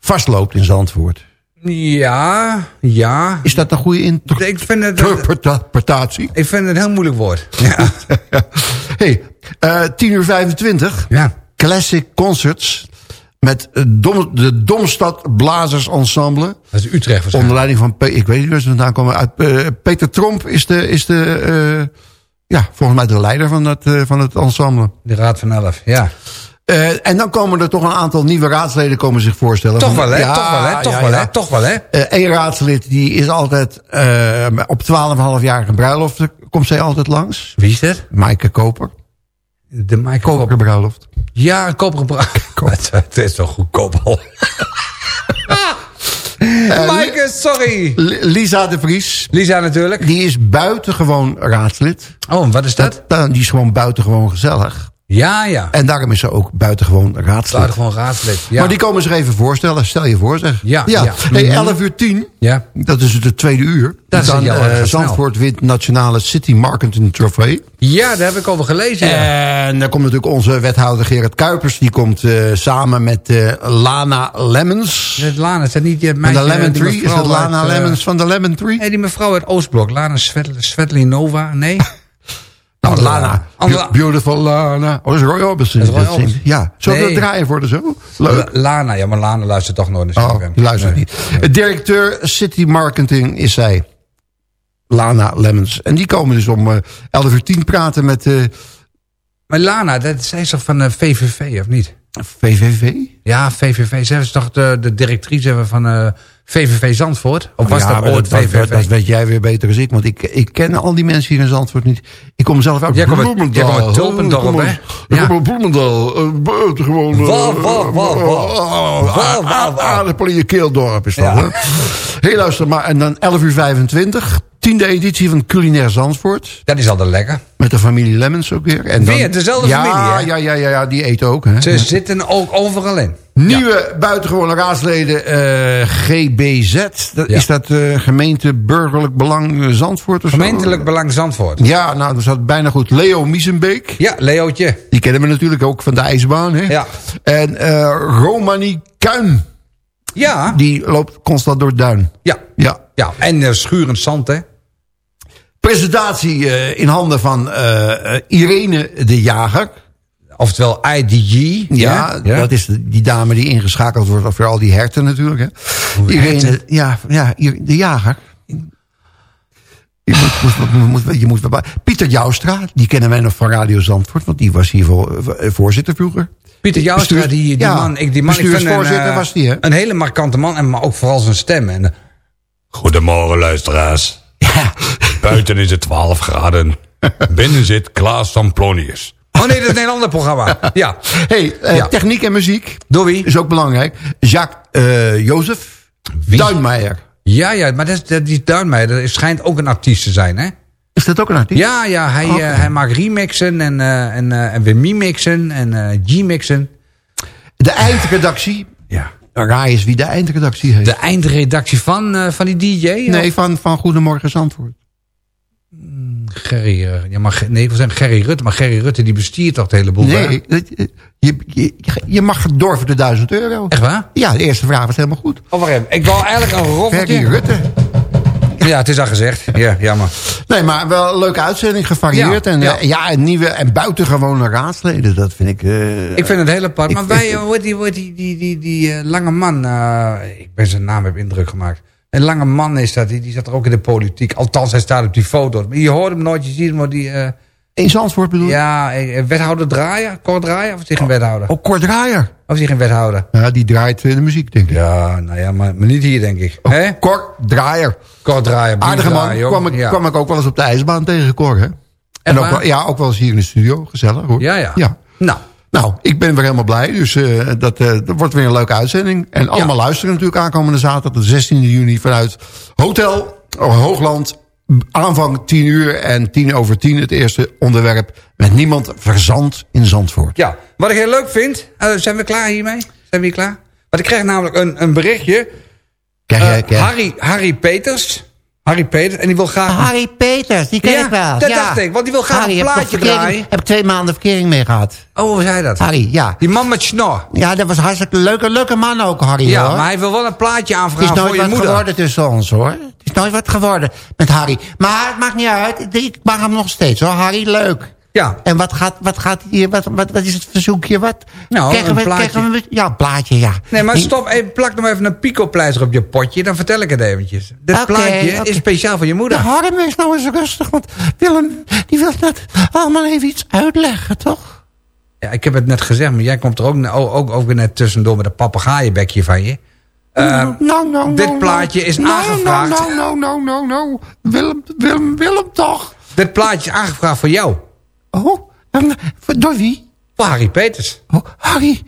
vastloopt in Zandvoort? Ja, ja. Is dat een goede inter- Ik vind het, interpretatie? ik vind het een heel moeilijk woord. Ja. hey, eh 10 uur 25. ja. Classic Concerts. Met eh, Dom, de Domstad Blazers Ensemble. Dat is Utrecht Onder leiding van, Pe- ik weet niet waar ze vandaan komen. Uit, eh, Peter Tromp is de, is de eh, ja, volgens mij de leider van het, eh, van het ensemble. De Raad van Elf, ja. En dan komen er toch een aantal nieuwe raadsleden komen zich voorstellen. Toch wel, hè? Ja, toch wel, hè? Toch ja, wel, ja. hè? Toch wel, hè? Eén raadslid die is altijd op 12,5-jarige bruiloft. Komt zij altijd langs. Wie is dat? Maaike Koper. De Mike Koper bruiloft. Ja, een koperen bra- Het is toch goedkoop al. Maaike, sorry. Lisa de Vries. Lisa natuurlijk. Die is buitengewoon raadslid. Oh, wat is dat? Dat- Die is gewoon buitengewoon gezellig. Ja, ja. En daarom is ze ook buitengewoon raadslid. Laat gewoon raadslid. Ja. Maar die komen zich even voorstellen. Stel je voor zeg. Ja, ja. Hey, Mhm. 11 uur 10. Ja. Dat is het tweede uur. Dat is Dan, jouw eh, erg snel. Zandvoort wint nationale City Marketing Trofee. ja, daar heb ik over gelezen. Ja. En dan komt natuurlijk onze wethouder Gerard Kuipers. Die komt eh, samen met eh, Lana Lemmens. Is het Lana, is dat niet Van meisje... de Lemon Tree. Is dat Lana uit, eh, Lemmens van de Lemon Tree? Nee, die mevrouw uit Oostblok. Lana Svet- Svetlinova. Nee? Nou, Lana. andere- Beautiful Lana. Oh, dat is Roy Orbison. Is Roy. Orbison. Ja. Zullen we Nee. draaien voor de zo? Leuk. La- Lana, ja, maar Lana luistert toch nooit naar Oh, luistert Nee. niet. Directeur City Marketing is zij. Lana Lemmens. En die komen dus om eh 11 uur 10 praten met eh Maar Lana, dat, zij is toch van de VVV, of niet? VVV? Ja, VVV. Zij is toch de, de directrice van eh, VVV Zandvoort? Of was Ja, dat ooit dat, VVV? dat, dat weet jij weer beter dan ik. Want ik, ik ken al die mensen hier in Zandvoort niet. Ik kom zelf uit Jij Bloemendaal. jij komt uit kom hè? Ik kom uit Bloemendaal. Buitengewoon... uh, Wa, wa, wa, wa. Wa, wa, wa. Aardappel in je keeldorp is dat. Ja. hè? Heel luister, maar en dan 11 uur 25. Tiende editie van Culinair Zandvoort. Dat is altijd lekker. Met de familie Lemmens ook weer. En dan, Weer dezelfde ja, familie, hè? Ja, ja, ja, ja, die eten ook. Hè? Ze zitten ook overal in. Nieuwe buitengewone raadsleden eh, GBZ. Dat, Ja. Is dat eh, gemeente Burgerlijk Belang eh, Zandvoort? Of zo? Gemeentelijk Belang Zandvoort. Ja, nou, dat zat bijna goed. Leo Miesenbeek. Ja, Leootje. Die kennen we natuurlijk ook van de ijsbaan. Hè? Ja. En eh, Romani Kuin. Ja. Die loopt constant door het duin. Ja. Ja. Ja, en schurend zand, hè? Presentatie in handen van Irene de Jager. Oftewel IDG. Ja, dat is die dame die ingeschakeld wordt voor al die herten natuurlijk. Hè. Irene, herten? ja, ja, de jager. Je moet, moet, moet, je moet, Pieter Joustra, die kennen wij nog van Radio Zandvoort, want die was hier voor, voorzitter vroeger. Pieter Joustra, Bestuurs- die, die ja, man, ik, die man ik vind een, eh, was die, hè? een hele markante man, en maar ook vooral zijn stem. En, eh, Goedemorgen luisteraars. Buiten is het 12 graden. Binnen zit Klaas Samplonius. Oh nee, dat is een ander programma. Ja. Hey, eh, Ja. techniek en muziek Door wie? is ook belangrijk. Jacques eh Jozef Wie? Duinmeijer. Ja, ja, maar dat, is- dat, die Duinmeijer dat schijnt ook een artiest te zijn, hè? Is dat ook een artiest? Ja, ja, hij, eh, hij maakt remixen en, en, en weer mimixen en G-mixen. De eindredactie. Ja. Raai eens wie de eindredactie heeft. De eindredactie van, van die DJ? nee, of? van, van Goedemorgen Zandvoort. Gerry, eh, ja, maar, nee, ik wil zeggen Gerry Rutte. Maar Gerry Rutte die bestiert toch de hele boel? Nee, dat- je, je, je mag gedorven de 1000 euro. Echt waar? Ja, de eerste vraag was helemaal goed. Oh, even. Ik wou eigenlijk een roffeltje. Rutte. Ja, het is al gezegd. Ja, jammer. Nee, maar wel een leuke uitzending, gevarieerd. Ja, en, ja. eh, ja, en nieuwe en buitengewone raadsleden. Dat vind ik... eh, Ik vind het heel apart. ik Maar wij, heet die, die, die, die, die eh, lange man, eh, ik ben zijn naam heb indruk gemaakt. Een lange man is dat, die, die zat er ook in de politiek. Althans, hij staat op die foto's. Maar je hoort hem nooit, je ziet hem, maar die... eh, In Zandvoort bedoel je? ja, eh, wethouder draaien, kort draaien, of is hij geen wethouder? Oh, Kort Draaier. Of is hij geen wethouder? Ja, die draait eh, de muziek, denk ik. Ja, nou ja, maar, maar niet hier, denk ik. Oh, Draaier. Draaien. brief Aardige man. Kwam ik, ja. kwam ik ook wel eens op de ijsbaan tegen Cor, hè? En ook wel, ja, ook wel eens hier in de studio. Gezellig, hoor. Ja, ja. ja. Nou, Nou, ik ben weer helemaal blij. Dus eh, dat, eh, dat wordt weer een leuke uitzending. En allemaal luisteren natuurlijk aankomende zaterdag, de 16 juni... vanuit Hotel Hoogland. Aanvang 10 uur en 10 over 10 het eerste onderwerp... met niemand verzand in Zandvoort. ja. Wat ik heel leuk vind, eh, zijn we klaar hiermee? Zijn we hier klaar? Want ik krijg namelijk een, een berichtje. Krijg jij, Eh, krijg- Harry, Harry Peters. Harry Peters. En die wil graag... Harry Peters, die ken Ja, ik wel. dat ja. dacht ik, want die wil graag Harry, een plaatje verkering- draaien. Heb ik twee maanden verkering mee gehad. Oh, hoe zei dat? Harry, ja. Die man met snor. Ja, dat was hartstikke leuke, leuke man ook, Harry, Ja, hoor. maar hij wil wel een plaatje Het is aanvragen nooit voor je wat moeder. geworden tussen ons, hoor. Het is nooit wat geworden met Harry. Maar het maakt niet uit. Ik mag hem nog steeds, hoor. Harry, leuk. Ja. En wat gaat, wat gaat hier, wat, wat, wat is het verzoekje? Wat? Nou, Krijgen een we- plaatje. krijgen we- ja, een plaatje, ja. Nee, maar stop, even, plak nog even een picopleister op je potje. Dan vertel ik het eventjes. Dit plaatje is speciaal voor je moeder. Ja, Harm is nou eens rustig, want Willem, die wil net allemaal even iets uitleggen, toch? Ja, ik heb het net gezegd, maar jij komt er ook, ook, ook, ook weer net tussendoor met een papegaaienbekje van je. Eh, nou, nou, nou, dit nou, plaatje is nou, aangevraagd. Nou, nou, nou, nou, nou, Willem, Willem, Willem toch? Dit plaatje is aangevraagd voor jou. Oh, en, door wie? Voor Harry Peters. Oh, Harry.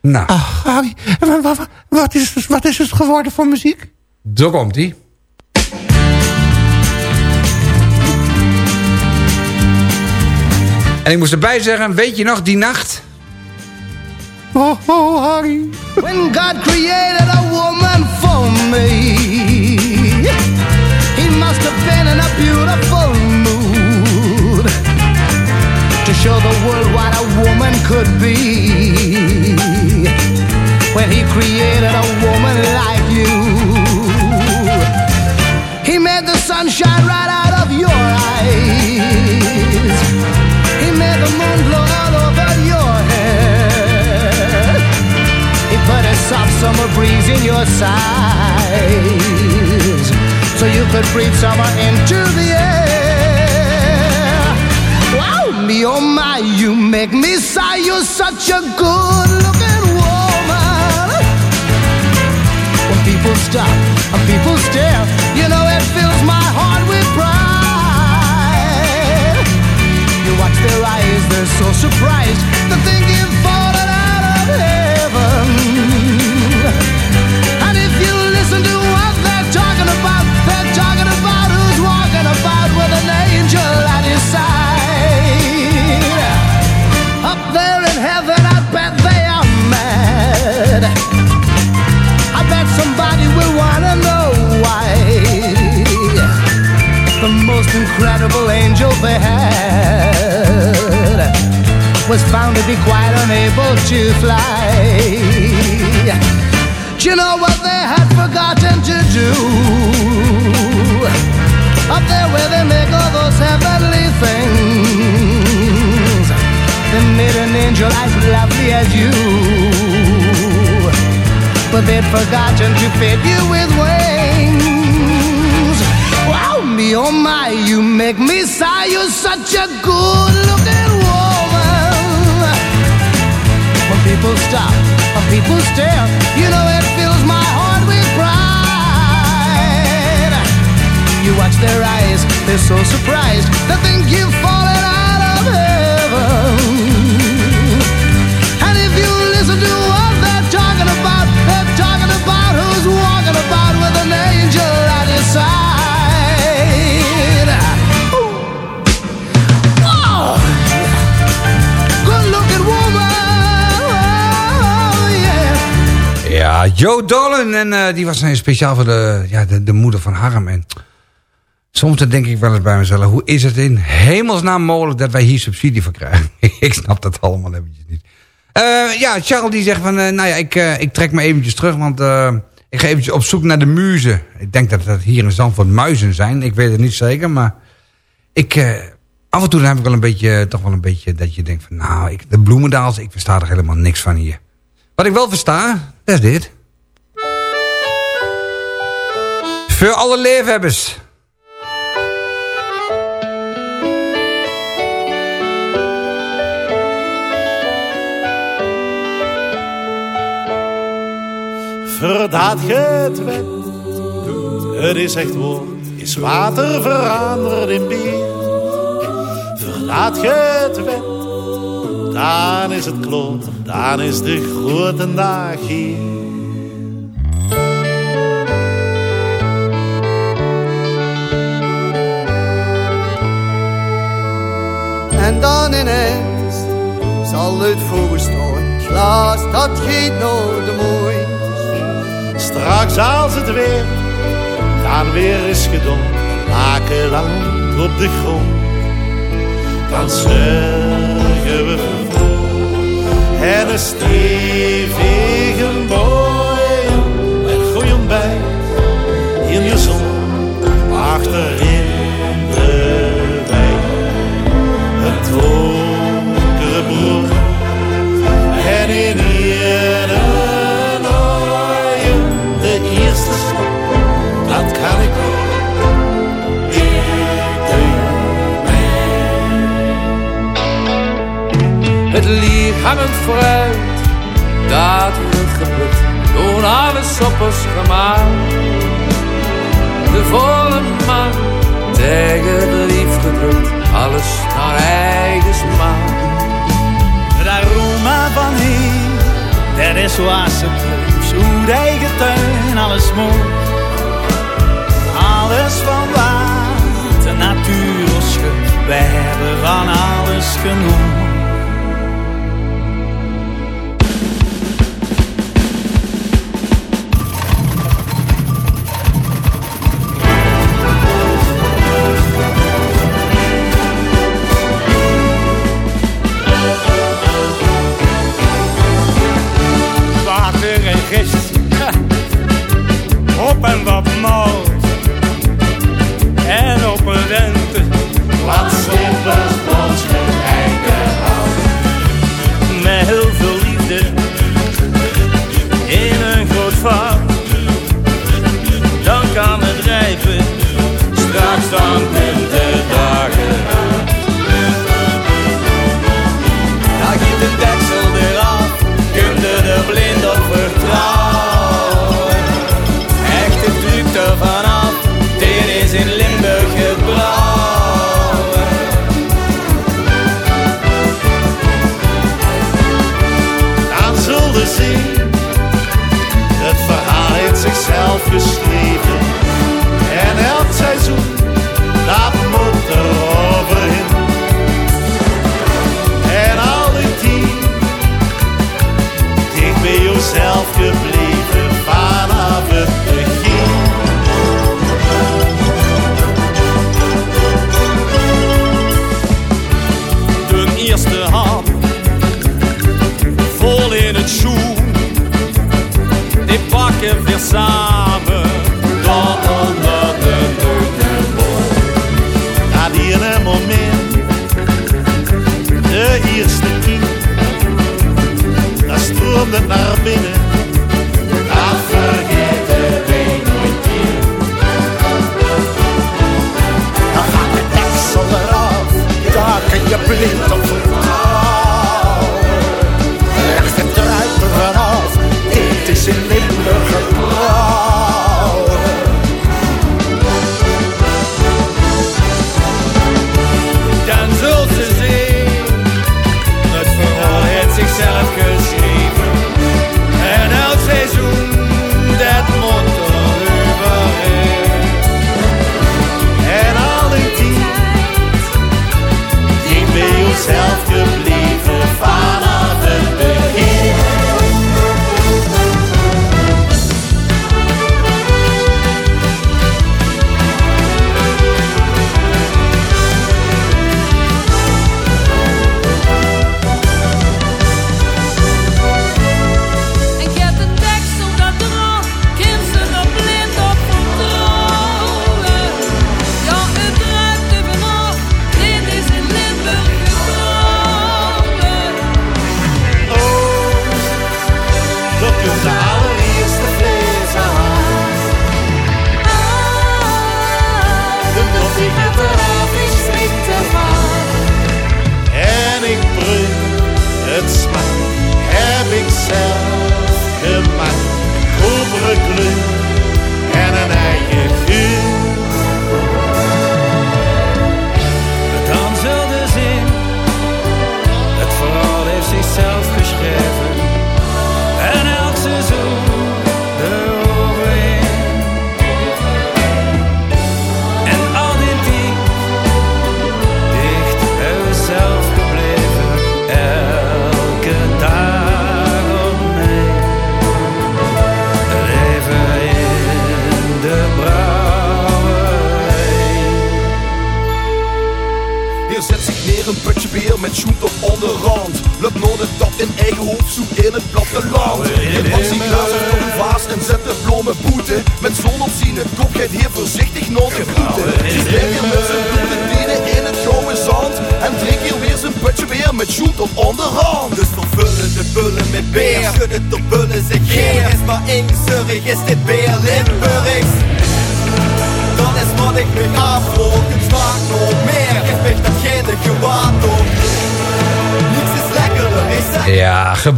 Nou, Ach, Harry. En Wat is, het- wat is het geworden voor muziek? daar komt hij. En ik moest erbij zeggen, weet je nog die nacht? Oh, oh, Harry. When God created a woman for me, He must have been in a beautiful show the world what a woman could be. When He created a woman like you, He made the sunshine right out of your eyes. He made the moon glow all over your head. He put a soft summer breeze in your sighs So you could breathe summer into the air me oh my, you make me sigh. You're such a good looking woman. When people stop and people stare You know it fills my heart with pride. You watch their eyes, they're so surprised. To think incredible angel they had was found to be quite unable to fly. Do you know what they had forgotten to do? Up there where they make all those heavenly things, they made an angel as lovely as you. But they'd forgotten to fit you with wings. Me oh my, you make me sigh. You're such a good looking woman. When people stop, when people stare, you know it fills my heart with pride. You watch their eyes, they're so surprised. They think you've fallen Joe Dolan. En eh, die was speciaal voor de, ja, de, de moeder van Harm. En soms denk ik wel eens bij mezelf... hoe is het in hemelsnaam mogelijk dat wij hier subsidie voor krijgen? ik snap dat allemaal eventjes niet. Eh, ja, Charles die zegt van... eh, nou ja, ik, ik trek me eventjes terug... want ik ga eventjes op zoek naar de muizen. Ik denk dat dat hier in Zandvoort muizen zijn. Ik weet het niet zeker, maar... Ik, af en toe dan heb ik wel een beetje... toch wel een beetje dat je denkt van... nou, ik, de Bloemendaals, ik versta er helemaal niks van hier. Wat ik wel versta, dat is dit. Voor alle leefhebbers. Verdaad je het wet, het is echt woord, is water veranderd in bier. Verdaad je het wet, dan is het kloot, dan is de grote dag hier. En dan ineens zal het voorstaan, glas dat geen naar de moeite. Straks als het weer, dan weer is gedaan, laken lang op de grond. Dan zorgen we voor en een stevige boy met goeie ontbijt in je zon achterin donkere brood en in iedere de eerste stap, dat kan ik ook. Het lichaam fruit, dat wordt geplukt, door alle soppers gemaakt. De volle maan, tegen de lief gedrukt, alles naar eigen smaak. Het aroma van hier, dat is leeft. Zo de eigen tuin, alles mooi. Alles van waar de natuur ons schudt. We hebben van alles genoeg. done.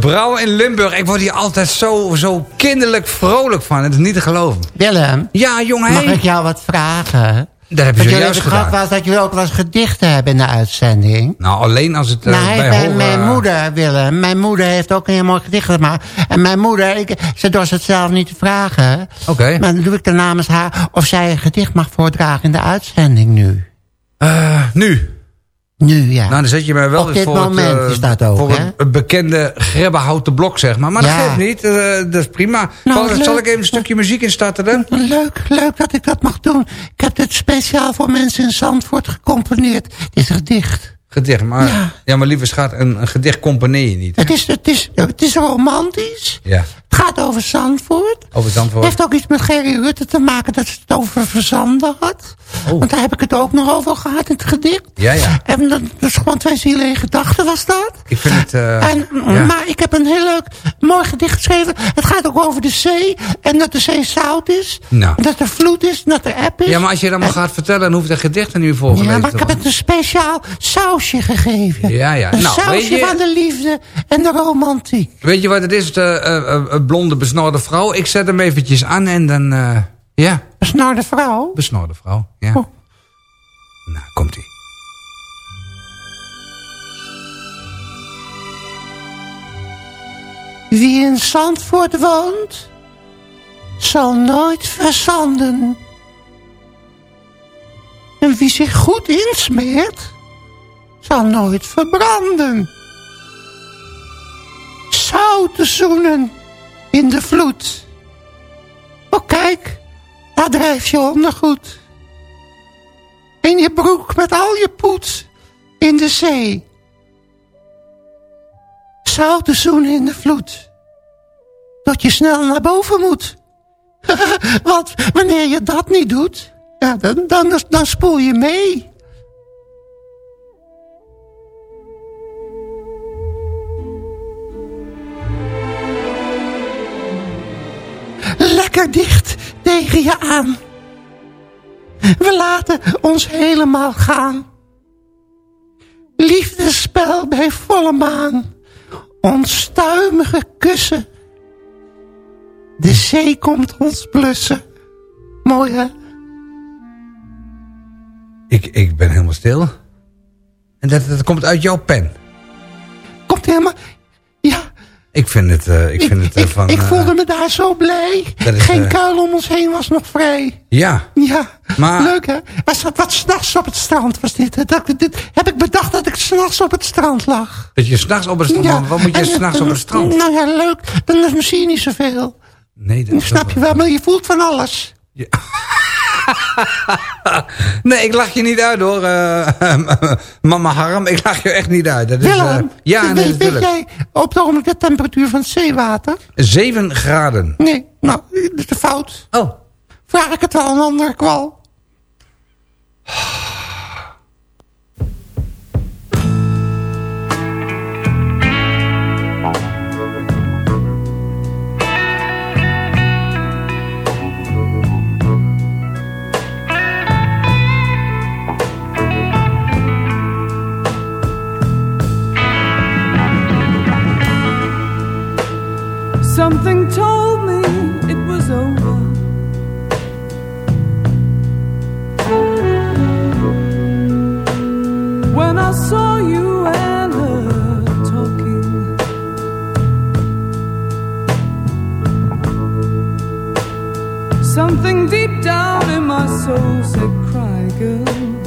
Gebrouwen in Limburg. Ik word hier altijd zo, zo kinderlijk vrolijk van. Het is niet te geloven. Willem? Ja, jongen. Mag ik jou wat vragen? Dat heb je zojuist gedaan. was dat jullie ook wel eens gedichten hebben in de uitzending. Nou, alleen als het nee, bij, bij mijn moeder, Willem. Mijn moeder heeft ook een heel mooi gedicht gemaakt. En mijn moeder, ik, ze dorst het zelf niet te vragen. Oké. Maar dan doe ik dan namens haar of zij een gedicht mag voordragen in de uitzending nu. Eh, nu? Nu, ja. Nou, dan zet je mij wel Op eens dit voor moment het, is dat ook, voor het, het bekende grebbehouten blok, zeg maar. Maar dat geeft niet, eh, dat is prima. Nou, zal, ik even een stukje muziek instarten dan? Leuk, leuk dat ik dat mag doen. Ik heb dit speciaal voor mensen in Zandvoort gecomponeerd. Dit is een gedicht. Gedicht, maar, ja. maar lieve schat, een, een gedicht componeer je niet. hè? Het is, het, is, het is romantisch. Ja, Het gaat over Zandvoort. over antwoord. Het heeft ook iets met Gerry Rutte te maken dat ze het over verzanden had. Want daar heb ik het ook nog over gehad in het gedicht. Ja, ja. En dat, dat is gewoon twee zielen in gedachten was dat. Ik vind het... eh, En, ja. Maar ik heb een heel leuk, mooi gedicht geschreven. Het gaat ook over de zee. En dat de zee zout is. Nou. En dat er vloed is. Dat er app is. Ja, maar als je dat maar gaat vertellen, dan hoeft dat gedicht er nu voorgelezen Ja, maar ik heb het een speciaal sausje gegeven. Ja, ja. Een Nou, weet sausje je- van de liefde en de romantiek. Weet je wat het is, de blonde besnorde vrouw? Ik zet hem eventjes aan en dan... eh, ja, Besnorde vrouw? besnorde vrouw, ja. Oh. Nou, komt-ie. Wie in Zandvoort woont, zal nooit verzanden. En wie zich goed insmeert, zal nooit verbranden. Zoute zoenen in de vloed. Oh kijk, daar drijf je ondergoed. In je broek met al je poet in de zee. Zoute zoenen in de vloed. Dat je snel naar boven moet. Want wanneer je dat niet doet, ja, dan, dan spoel je mee. Lekker dicht tegen je aan. We laten ons helemaal gaan. Liefdespel bij volle maan. Onstuimige kussen. De zee komt ons blussen. Mooi hè? Ik, ik ben helemaal stil. En dat, dat komt uit jouw pen. Komt helemaal... Ja, Ik vind het, eh, ik vind het eh, van... ik eh, voelde me daar zo blij. is, Geen kuil om ons heen was nog vrij. Ja, Ja, Maar- leuk hè? Was dat wat s'nachts op het strand was dit? Dat, dit? Heb ik bedacht dat ik s'nachts op het strand lag. dat je s'nachts op het strand... Ja, Wat moet je s'nachts op het strand? Nou ja, leuk. Dan zie je niet zoveel. Nee, dat Snap je wel, maar je voelt van alles. Nee, ik lach je niet uit hoor. eh, mama Harm, ik lach je echt niet uit. Dat is, Willem, ja, nee, weet, weet jij op het ogenblik de temperatuur van zeewater? 7 graden. Nee, nou, dat is de fout. Oh. Vraag ik het wel een andere kwal. Something told me it was over. When I saw you and her talking, something deep down in my soul said, Cry, girl.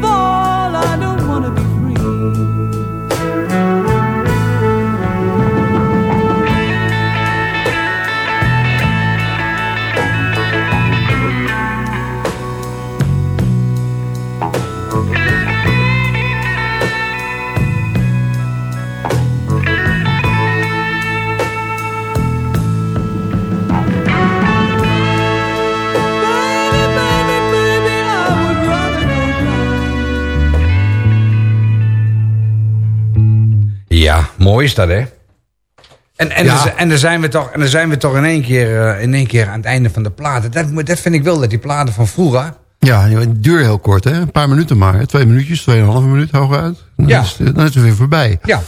Boy. Is dat, hè? En, en, Ja. er, en, dan zijn we toch, en dan zijn we toch in één, keer, eh, in één keer aan het einde van de platen. Dat, dat vind ik wel, dat die platen van vroeger... Ja, het duurt heel kort, hè? Een paar minuten maar. hè. Twee minuutjes, tweeënhalve minuut hooguit. Dan, Ja. is, dan is het weer voorbij. Ja.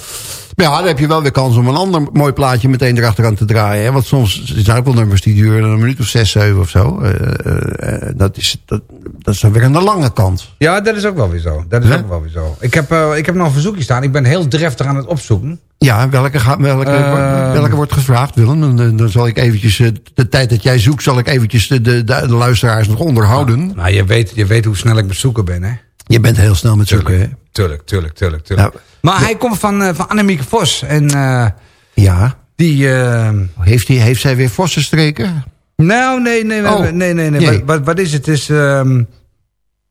Maar ja, dan heb je wel weer kans om een ander mooi plaatje meteen erachteraan te draaien. Hè? Want soms zijn ook wel nummers die duren een minuut of zes, zeven of zo. Eh, eh, eh, dat, is, dat, dat is dan weer aan de lange kant. Ja, dat is ook wel weer zo. Dat is ook wel weer zo. Ik heb, ik heb nog een verzoekje staan. Ik ben heel dreftig aan het opzoeken. Ja, welke, ga- welke, welke wordt gevraagd, Willem? Dan, zal ik eventjes, de tijd dat jij zoekt, zal ik eventjes de, de, de, de luisteraars nog onderhouden. Nou, je weet, je weet hoe snel ik met zoeken ben, hè? Je bent heel snel met zoeken, hè? Tuurlijk, tuurlijk, tuurlijk, tuurlijk. maar hij komt van, eh, van Annemieke Vos. En eh, Ja. die... eh, Heeft, die, heeft zij weer streken? Nou, nee, nee, Oh. nee, nee. nee. Wat, wat, wat is het? Is... ehm,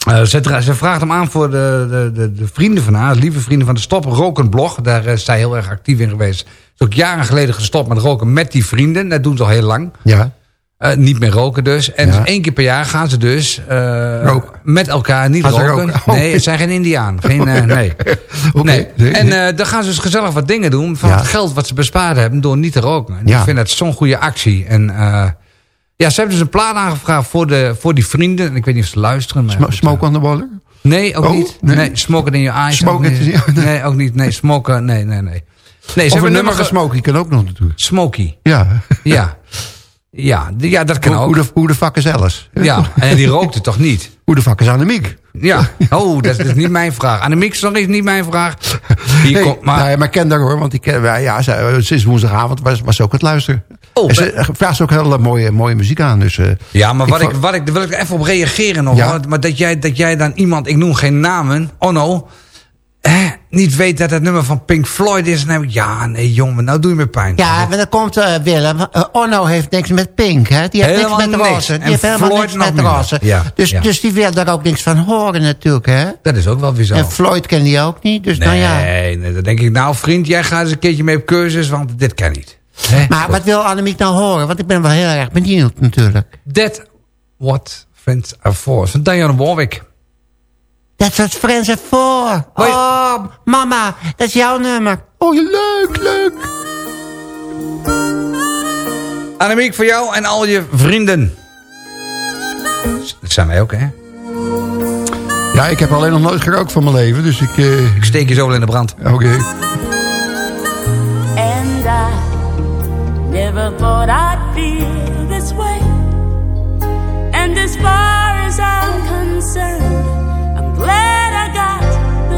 eh, ze, ze vraagt hem aan voor de, de, de, de vrienden van haar, lieve vrienden van de Stop Roken blog. Daar is zij heel erg actief in geweest. Ze is ook jaren geleden gestopt met roken met die vrienden. Dat doen ze al heel lang. Ja. Eh, niet meer roken dus. En Ja. één keer per jaar gaan ze dus eh, met elkaar niet Gaan ze roken. roken? Oh. Nee, het zijn geen indiaan. Geen, eh, nee. Oké. nee. Nee, En dan gaan ze dus gezellig wat dingen doen van Ja. het geld wat ze bespaard hebben door niet te roken. En Ja. Ik vind dat zo'n goede actie. En ja, ze hebben dus een plaat aangevraagd voor, de, voor die vrienden. En ik weet niet of ze luisteren. Maar Sm- smoke on the waller? Nee, ook Oh, niet. nee. Nee. smoken in je eyes. Ook Nee, ook niet. Nee, smoken. Nee, nee, nee. Nee, of hebben een nummer ge- van Smokey kan ook nog natuurlijk. Smokey. Ja. Ja. Ja, ja, dat kan Hoe, ook. hoe, de, hoe de fuck is Alice? Ja, en die rookte toch niet? Hoe de fuck is Annemiek? Ja, oh, dat is niet mijn vraag. Annemiek is nog eens niet mijn vraag. Die Hey, komt, maar, nou ja, maar ik ken haar hoor, want die ken, ja, ze- sinds woensdagavond was, was ze ook het luisteren. Oh, en ze vraagt ze ook hele mooie, mooie muziek aan. Dus, eh, ja, maar wat ik, wat ik, daar wil ik even op reageren nog. Ja. Maar dat jij, dat jij dan iemand, ik noem geen namen, oh no, hè, niet weet dat het nummer van Pink Floyd is. Nou, ja, nee jongen, nou doe je me pijn. Ja, maar dan komt eh, Willem. eh, Onno heeft niks met Pink, hè? Die heeft Helemaal niks met niks. roze. Die En heeft helemaal Floyd niks met minder. roze. Ja, dus, ja. dus die wil daar ook niks van horen natuurlijk, hè? Dat is ook wel zo. En Floyd kent die ook niet, dus nou ja. Nee, nee, dan denk ik, nou vriend, jij gaat eens een keertje mee op cursus, want dit kan niet. Maar wat wil Annemiek nou horen? Want ik ben wel heel erg benieuwd natuurlijk. That what friends are for. Van Diana Warwick. Dat was Friends of Four. Oh, mama, dat is jouw nummer. Oh, leuk, leuk. Annemiek, voor jou en al je vrienden. Dat zijn wij ook, hè? Ja, ik heb alleen nog nooit gerookt van mijn leven, dus ik... eh, Ik steek je zo wel in de brand. Oké. And I never thought I'd feel this way. And as far as I'm concerned,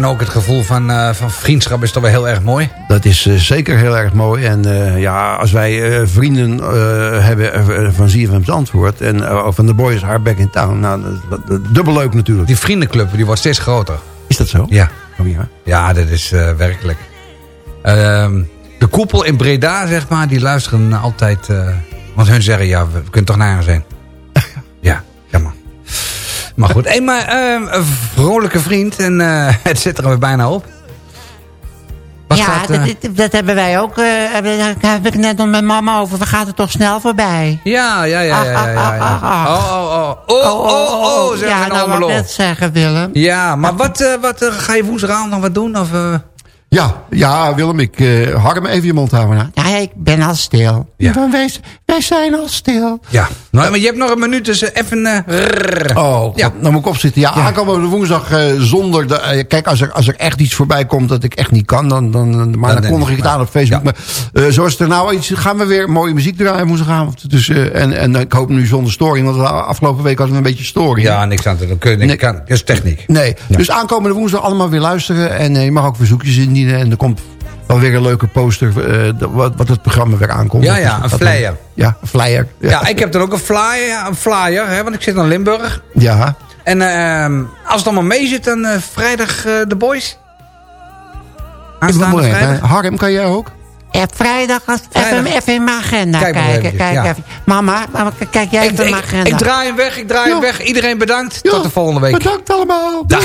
Nou ook het gevoel van, eh, van vriendschap is toch wel heel erg mooi? Dat is eh, zeker heel erg mooi. En eh, ja, als wij vrienden hebben van ZFM's Antwoord... en van de Boys Hardback in Town, nou, dat dubbel leuk natuurlijk. Die vriendenclub die wordt steeds groter. Is dat zo? Ja. Oh ja. Ja, dat is werkelijk. Ehm, de koepel in Breda, zeg maar, die luisteren altijd... want hun zeggen, ja, we, we kunnen toch naar zijn. Maar goed, hey, maar ehm, een vrolijke vriend en eh, het zit er weer bijna op. Wat ja, gaat, eh, dat, dat- hebben wij ook. eh, daar heb ik net nog met mama over. We gaan er toch snel voorbij. Ja, ja, ja, ja, ja, ja, ja. Ah, ah, ah, ah. Oh, oh, oh. Oh, oh, oh, zeg Ja, maar nou wat net zeggen, Willem. Ja, maar wat, wat ga je woensdagavond nog wat doen? Of? Ja, ja, Willem, ik eh harm even je mond houden. hè. Ja, ik ben al stil. Ja. Dan Wij, wij zijn al stil. Ja, nou, maar je hebt nog een minuut, dus eh, even... eh, rrrr. Oh, ja. dan moet ik opzitten. Ja, aankomende woensdag eh, zonder... De, kijk, als er, als er echt iets voorbij komt dat ik echt niet kan... dan, dan, dan- maar dan, kondig ik het aan op Facebook. Maar eh, zoals er nou iets... gaan we weer mooie muziek draaien woensdagavond. Dus, eh, en, en ik hoop nu zonder storing. Want de afgelopen week hadden we een beetje storing. Ja, niks aan te doen. Kun je niks kan. Dat is techniek. Nee, dus aankomende woensdag allemaal weer luisteren. En eh, je mag ook verzoekjes indienen. En er komt wel weer een leuke poster... eh, wat, wat het programma weer aankomt. Ja, Dus ja, dat- een flyer. Ja, een flyer. Ja, ik heb er ook een flyer, ja, een flyer hè, want ik zit in Limburg. Ja. En ehm, als het allemaal mee zit, dan eh, vrijdag eh, de boys. Aanstaande vrijdag. hè. Harm, kan jij ook? Ja, vrijdag, als, Vrijdag. Even, even in mijn agenda Kijk kijken. eventjes, Kijk ja. even. Mama, kijk jij Ik, even in mijn agenda. ik draai hem weg, ik draai hem weg. Iedereen bedankt. Tot de volgende week. Bedankt allemaal. Dag.